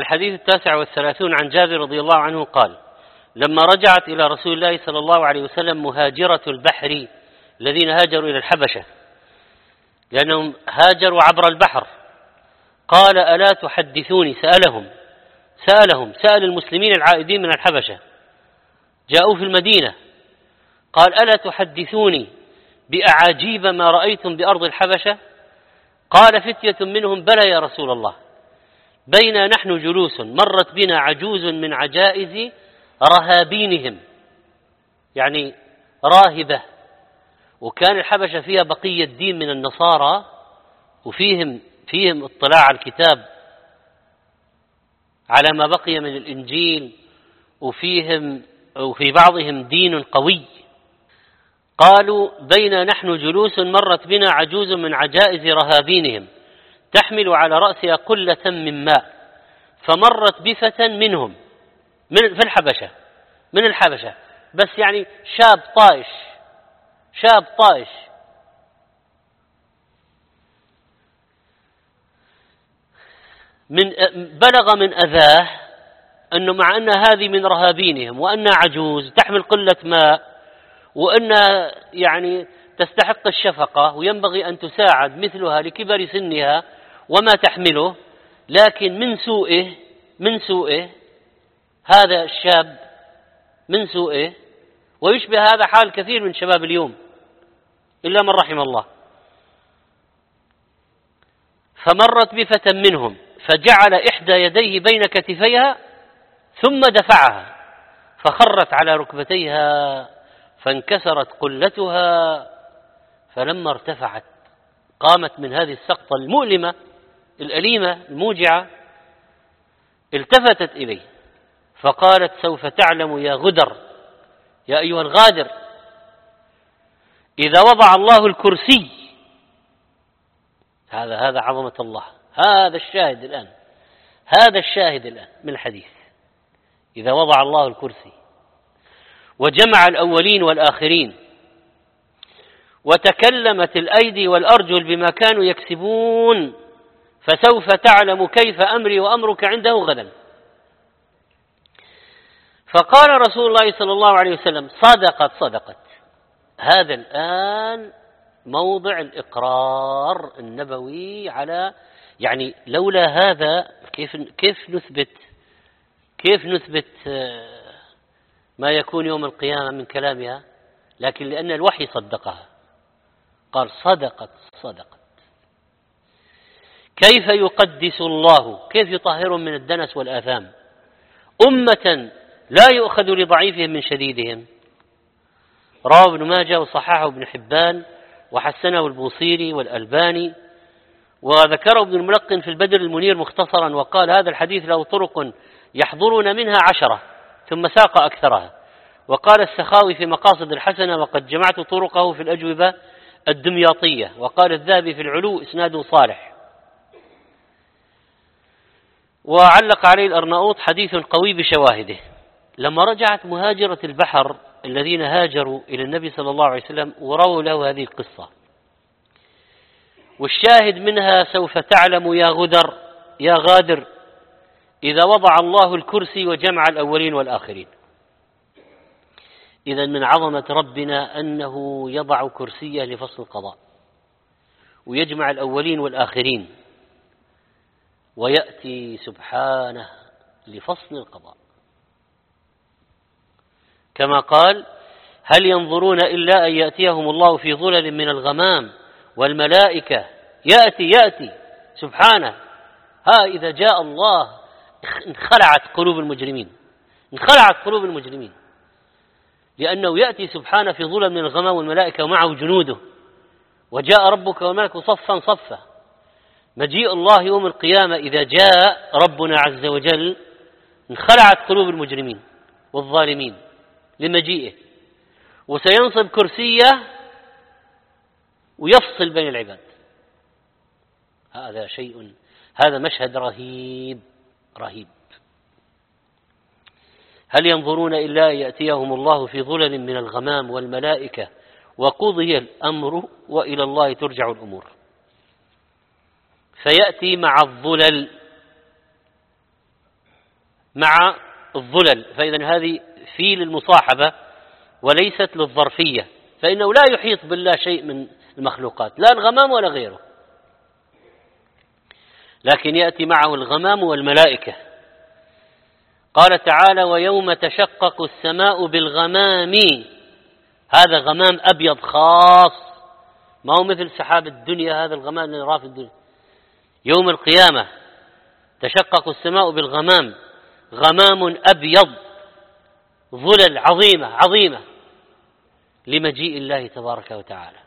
الحديث التاسع والثلاثون عن جابر رضي الله عنه قال لما رجعت إلى رسول الله صلى الله عليه وسلم مهاجرة البحر الذين هاجروا إلى الحبشة لأنهم هاجروا عبر البحر. قال ألا تحدثوني؟ سألهم. سألهم. سأل المسلمين العائدين من الحبشة. جاءوا في المدينة. قال ألا تحدثوني بأعاجيب ما رأيتم بأرض الحبشة؟ قال فتية منهم بلى يا رسول الله. بينا نحن جلوس مرت بنا عجوز من عجائز رهابينهم يعني راهبة. وكان الحبشة فيها بقية دين من النصارى وفيهم فيهم اطلاع على الكتاب على ما بقي من الإنجيل وفيهم وفي بعضهم دين قوي. قالوا بين نحن جلوس مرت بنا عجوز من عجائز رهابينهم. تحمل على رأسها قلة من ماء فمرت بفتى منهم من في الحبشة من الحبشة بس يعني شاب طائش شاب طائش. من بلغ من أذاه أنه مع أن هذه من رهابينهم وأنها عجوز تحمل قلة ماء وأنها يعني تستحق الشفقة وينبغي أن تساعد مثلها لكبر سنها وما تحمله لكن من سوءه من سوءه هذا الشاب من سوءه ويشبه هذا حال كثير من شباب اليوم إلا من رحم الله. فمرت بفتى منهم فجعل إحدى يديه بين كتفيها ثم دفعها فخرت على ركبتيها فانكسرت قلتها فلما ارتفعت قامت من هذه السقطة المؤلمة الأليمة الموجعة التفتت إليه فقالت سوف تعلم يا غدر يا أيها الغادر إذا وضع الله الكرسي هذا هذا عظمة الله هذا الشاهد الآن هذا الشاهد الآن من الحديث إذا وضع الله الكرسي وجمع الأولين والآخرين وتكلمت الأيدي والأرجل بما كانوا يكسبون فسوف تعلم كيف أمري وأمرك عنده غدا. فقال رسول الله صلى الله عليه وسلم صدقت صدقت. هذا الآن موضع الإقرار النبوي على يعني لولا هذا كيف كيف نثبت كيف نثبت آه، ما يكون يوم القيامة من كلامها؟ لكن لأن الوحي صدقها. قال صدقت صدقت. كيف يقدس الله؟ كيف يطهرهم من الدنس والآثام؟ أمة لا يؤخذ لضعيفهم من شديدهم. رواه ابن ماجه وصححه ابن حبان وحسنه البوصيري والألباني. وذكره ابن الملقن في البدر المنير مختصرا وقال هذا الحديث له طرق يحضرون منها عشرة ثم ساق أكثرها. وقال السخاوي في مقاصد الحسنة وقد جمعت طرقه في الأجوبة الدمياطية. وقال الذهبي في العلو إسناده صالح. وعلق عليه الأرناؤوط حديث قوي بشواهده. لما رجعت مهاجرة البحر الذين هاجروا إلى النبي صلى الله عليه وسلم ورووا له هذه القصة. والشاهد منها سوف تعلم يا غدر يا غادر إذا وضع الله الكرسي وجمع الأولين والآخرين. إذا من عظمة ربنا أنه يضع كرسيه لفصل القضاء ويجمع الأولين والآخرين ويأتي سبحانه لفصل القضاء. كما قال هل ينظرون إلا أن يأتيهم الله في ظلل من الغمام والملائكة؟ يأتي يأتي سبحانه. ها إذا جاء الله انخلعت قلوب المجرمين انخلعت قلوب المجرمين. لأنه يأتي سبحانه في ظلل من الغمام والملائكة ومعه جنوده. وجاء ربك والملك صفا صفا. مجيء الله يوم القيامة إذا جاء ربنا عز وجل انخلعت قلوب المجرمين والظالمين لمجيئه. وسينصب كرسيه ويفصل بين العباد. هذا شيء هذا مشهد رهيب رهيب. هل ينظرون إلا يأتيهم الله في ظلل من الغمام والملائكة وقضي الأمر وإلى الله ترجع الأمور. فيأتي مع الظلل مع الظلل. فإذا هذه في للمصاحبة وليست للظرفية. فإنه لا يحيط بالله شيء من المخلوقات لا الغمام ولا غيره. لكن يأتي معه الغمام والملائكة. قال تعالى ويوم تشقق السماء بالغمام. هذا غمام أبيض خاص. ما هو مثل سحاب الدنيا هذا الغمام اللي في الدنيا. يوم القيامة تشقق السماء بالغمام. غمام أبيض. ظلل عظيمة عظيمة. لمجيء الله تبارك وتعالى.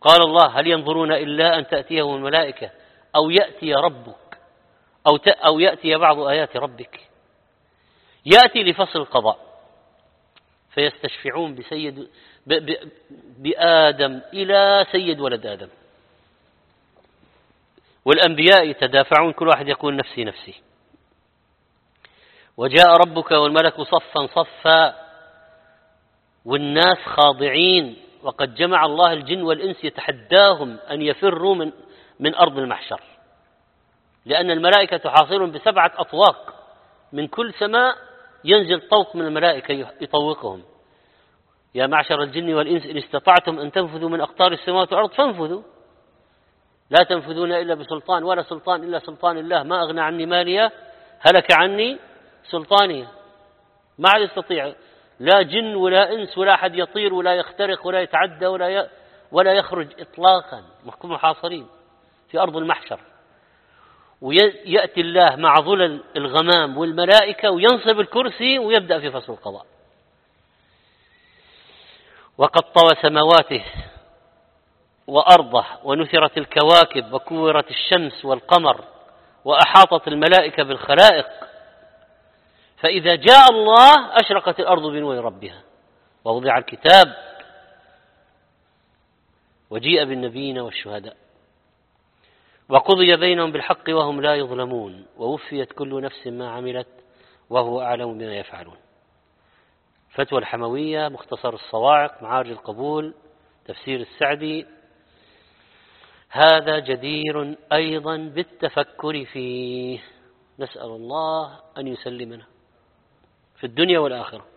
قال الله هل ينظرون إلا أن تأتيهم الملائكة أو يأتي ربك؟ أو أو يأتي بعض آيات ربك. يأتي لفصل القضاء. فيستشفعون بسيد بآدم إلى سيد ولد آدم. والأنبياء يتدافعون كل واحد يقول نفسي نفسي. وجاء ربك والملك صفا صفا. والناس خاضعين. وقد جمع الله الجن والإنس يتحداهم أن يفروا من من أرض المحشر. لأن الملائكة تحاصرهم بسبعة أطواق. من كل سماء ينزل طوق من الملائكة يطوقهم. يا معشر الجن والإنس إن استطعتم أن تنفذوا من أقطار السماوات والأرض فانفذوا. لا تنفذون إلا بسلطان ولا سلطان إلا سلطان الله. ما أغنى عني مالية هلك عني سلطانية ما عاد يستطيع. لا جن ولا إنس ولا أحد يطير ولا يخترق ولا يتعدى ولا. ولا يخرج إطلاقا. محاصرين في أرض المحشر. ويأتي الله مع ظلل الغمام والملائكة وينصب الكرسي ويبدأ في فصل القضاء. وقد طوى سماواته وأرضه ونثرت الكواكب وكورت الشمس والقمر وأحاطت الملائكة بالخلائق. فإذا جاء الله أشرقت الأرض بنور ربها ووضع الكتاب وجيء بالنبيين والشهداء. وقضي بينهم بالحق وهم لا يظلمون ووفيت كل نفس ما عملت وهو أعلم بما يفعلون. فتوى الحموية مختصر الصواعق معارج القبول تفسير السعدي هذا جدير أيضا بالتفكر فيه. نسأل الله أن يسلمنا في الدنيا والآخرة.